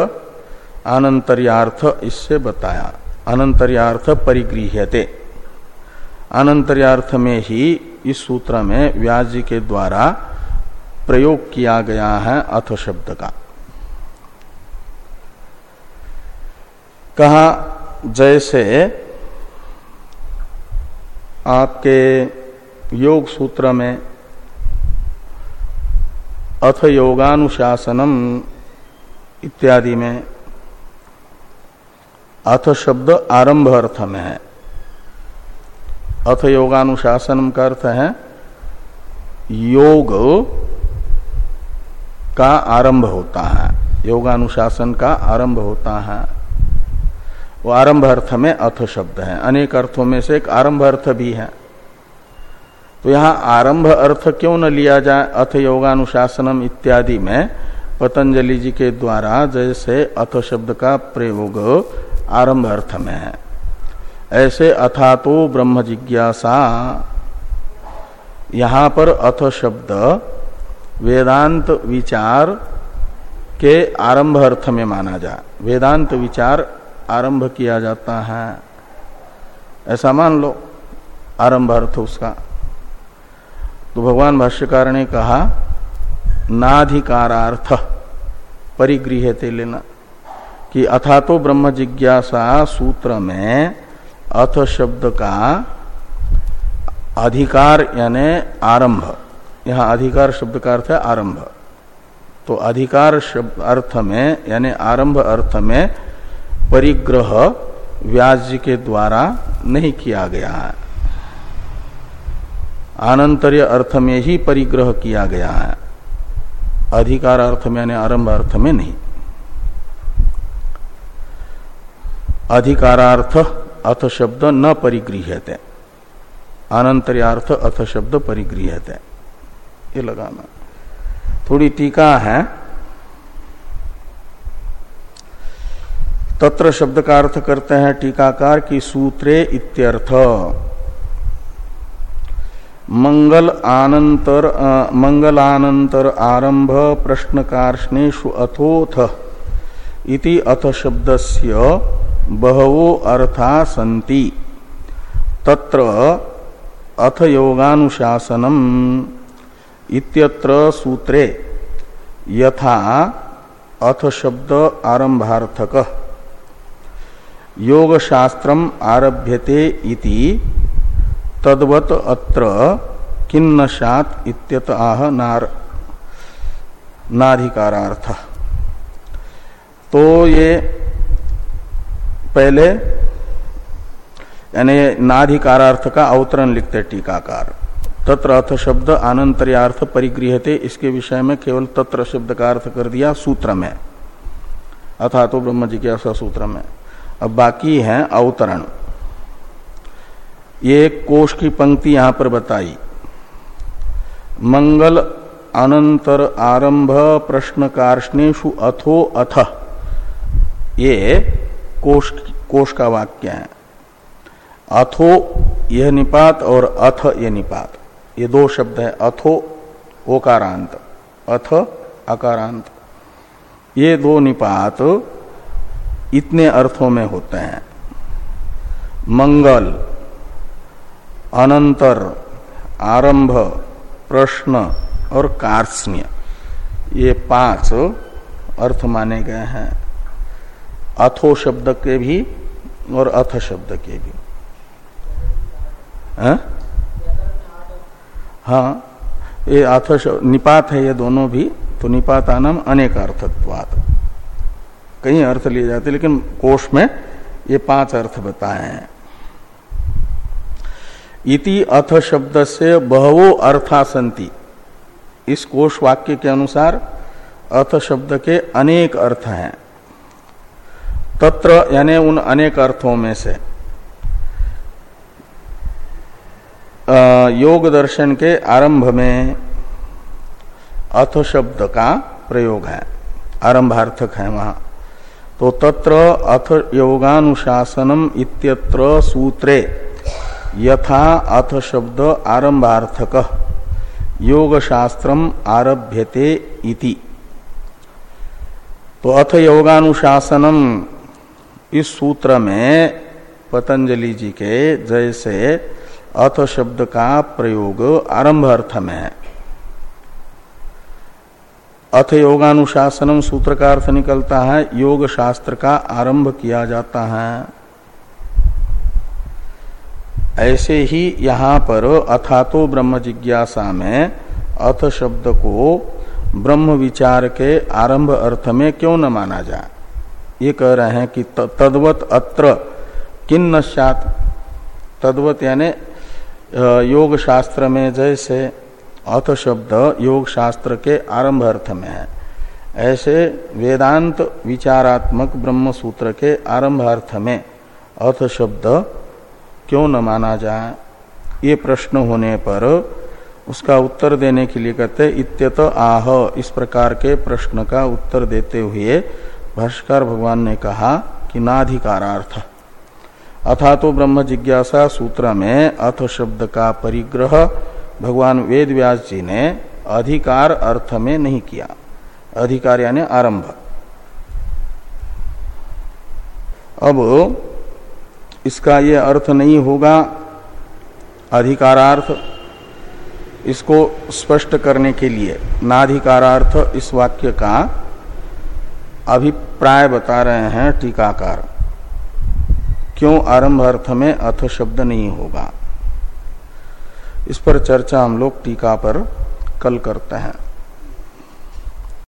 अनंतर्यार्थ इससे बताया। अनंतर्यार्थ परिगृह्यते। अनंतर्यार्थ में ही इस सूत्र में व्यास जी के द्वारा प्रयोग किया गया है अथ शब्द का। कहा, जैसे आपके योग सूत्र में, अथ योगानुशासनम इत्यादि में अथ शब्द आरंभ अर्थ में है। अथ योगानुशासन का अर्थ है, योग का आरंभ होता है। योगानुशासन का आरंभ होता है। वो आरंभ अर्थ में अथ शब्द है। अनेक अर्थों में से एक आरंभ अर्थ भी है। तो यहाँ आरंभ अर्थ क्यों न लिया जाए? अथ योगानुशासनम इत्यादि में पतंजलि जी के द्वारा जैसे अथ शब्द का प्रयोग आरंभ अर्थ में है। ऐसे अथा तो ब्रह्म जिज्ञासा, यहाँ पर अथ शब्द वेदांत विचार के आरंभ अर्थ में माना जा, वेदांत विचार आरंभ किया जाता है। ऐसा मान लो, आरंभ अर्थ उसका। तो भगवान भाष्यकार ने कहा, नाधिकारार्थ परिगृह लेना, कि अथा तो ब्रह्म जिज्ञासा सूत्र में अथ शब्द का अधिकार यानी आरंभ। यहाँ अधिकार शब्द का अर्थ है आरंभ। तो अधिकार शब्द अर्थ में, यानी आरंभ अर्थ में परिग्रह व्यास जी के द्वारा नहीं किया गया है। आनंतर्य अर्थ में ही परिग्रह किया गया है। अधिकार अर्थ में यानी आरंभ अर्थ में नहीं। अधिकारार्थ अथ शब्द न परिगृहते अनंतर्यार्थ अथ शब्द परिगृहते ये लगाना। थोड़ी टीका है। तत्र शब्द का अर्थ करते हैं टीकाकार की सूत्रे इत्यर्थ। मंगल आनंतर मंगलानंतर आरंभ प्रश्नकार्षणेशु अथोथ इति अथ शब्दस्य बहवो अर्था सन्ति। तत्र अथ योगानुशासनम। इत्यत्र सूत्रे यथा अथ शब्द आरंभार्थक योग शास्त्रम आरभ्यते इति तद्वत अत्र किन्नशात इत्यत आह नार नाधिकारार्थ। तो ये पहले यानी नाधिकारार्थ का अवतरण लिखते टीकाकार। तत्र अर्थ शब्द आनंतर्यार्थ परिगृहते इसके विषय में केवल तत्र शब्द का अर्थ कर दिया सूत्र में अथा तो ब्रह्म जिज्ञासा सूत्र में अब बाकी है अवतरण। ये कोष की पंक्ति यहाँ पर बताई। मंगल अनंतर आरंभ प्रश्न कार्षणेशु अथो अथ। ये कोष कोष का वाक्य है। अथो यह निपात और अथ यह निपात। ये दो शब्द है अथो ओकारांत। अथ अकारांत। ये दो निपात इतने अर्थों में होते हैं। मंगल अनंतर आरंभ प्रश्न और कार्सन्य। ये पाँच अर्थ माने गए हैं। अथो शब्द के भी और अथ शब्द के भी। हाँ, हाँ ये अथ निपात है ये दोनों भी तो निपाता अनेक अर्थत्वात कई अर्थ लिए जाते, लेकिन कोष में ये पाँच अर्थ बताए हैं। इति अथ शब्द से बहवो अर्था संति इस कोष वाक्य के अनुसार अथ शब्द के अनेक अर्थ हैं। तत्र यानी उन अनेक अर्थों में से योग दर्शन के आरंभ में अथ शब्द का प्रयोग है, आरंभार्थक है वहाँ। तो तत्र अथ योगानुशासनम इत्यत्र सूत्रे यथा अथ शब्द आरंभार्थक योग शास्त्रम आरभ्यते इति। तो अथ योगानुशासनम इस सूत्र में पतंजलि जी के जैसे अथ शब्द का प्रयोग आरंभ अर्थ में है। अथ योगानुशासनम सूत्र का अर्थ निकलता है योग शास्त्र का आरंभ किया जाता है। ऐसे ही यहाँ पर अथातो ब्रह्म जिज्ञासा में अथ शब्द को ब्रह्म विचार के आरंभ अर्थ में क्यों न माना जाए? ये कह रहे हैं कि तद्वत अत्र किन नशात तद्वत यानी योग शास्त्र में जैसे अथ शब्द योग शास्त्र के आरंभ अर्थ में है। ऐसे वेदांत विचारात्मक ब्रह्म सूत्र के आरंभ अर्थ में अथ शब्द क्यों न माना जाए? ये प्रश्न होने पर उसका उत्तर देने के लिए कहते इत्यत आह। इस प्रकार के प्रश्न का उत्तर देते हुए भाष्कर भगवान ने कहा कि नाधिकारार्थ। अथा तो ब्रह्म जिज्ञासा सूत्र में अथ शब्द का परिग्रह भगवान वेद व्यास जी ने अधिकार अर्थ में नहीं किया। अधिकार यानी आरंभ। अब इसका यह अर्थ नहीं होगा। अधिकारार्थ इसको स्पष्ट करने के लिए नाधिकारार्थ इस वाक्य का अभिप्राय बता रहे हैं टीकाकार। क्यों आरंभ अर्थ में अथ शब्द नहीं होगा? इस पर चर्चा हम लोग टीका पर कल करते हैं।